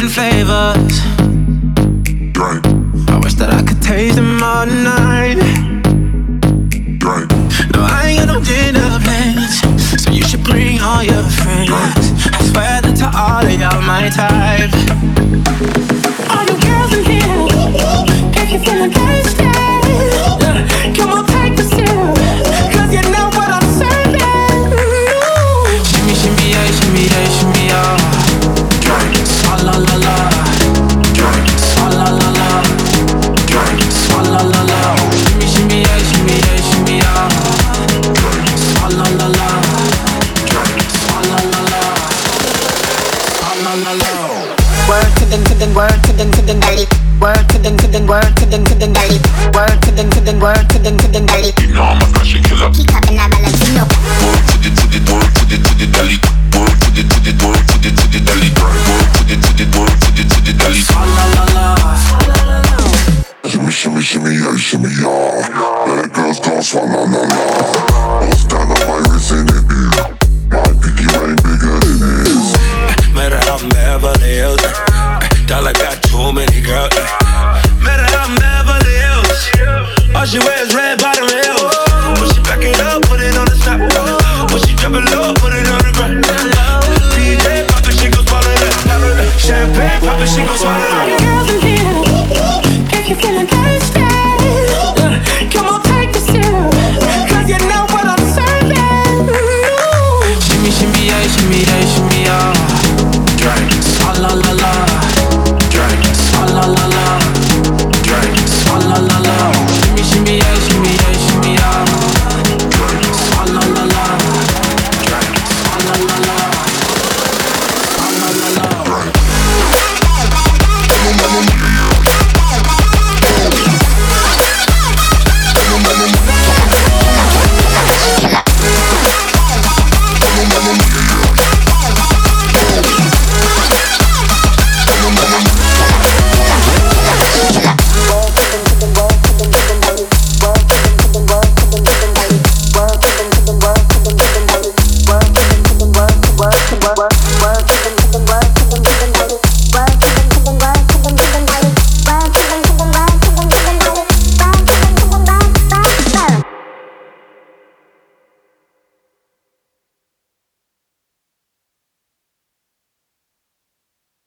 different flavors. Drink, I wish that I could taste them all night. drink, No, I ain't got no dinner plans, so you should bring all your friends. I swear that to all of y'all my type. Word to them to them word to them to them belly. Word to them to them word to them to them belly. Word to them to them word to them to them belly. You know I'm a fashion killer. Keep up in that Valentino. Word to the to the word to the to the deli. Word to the to the word to the to the deli. Word to the to the word to the to the. Shimmy, shimmy, shimmy, yeah, shimmy, yeah. Let it girls go swalla la la. Beverly Hills. Eh. Dollar got too many girls. Eh. Met her out Beverly Hills. All she wears red bottom heels. When she back it up, put it on the top. When she drop it low, put it on the ground. DJ pop it, she gon' swallow that. Champagne pop it, she gon' swallow that.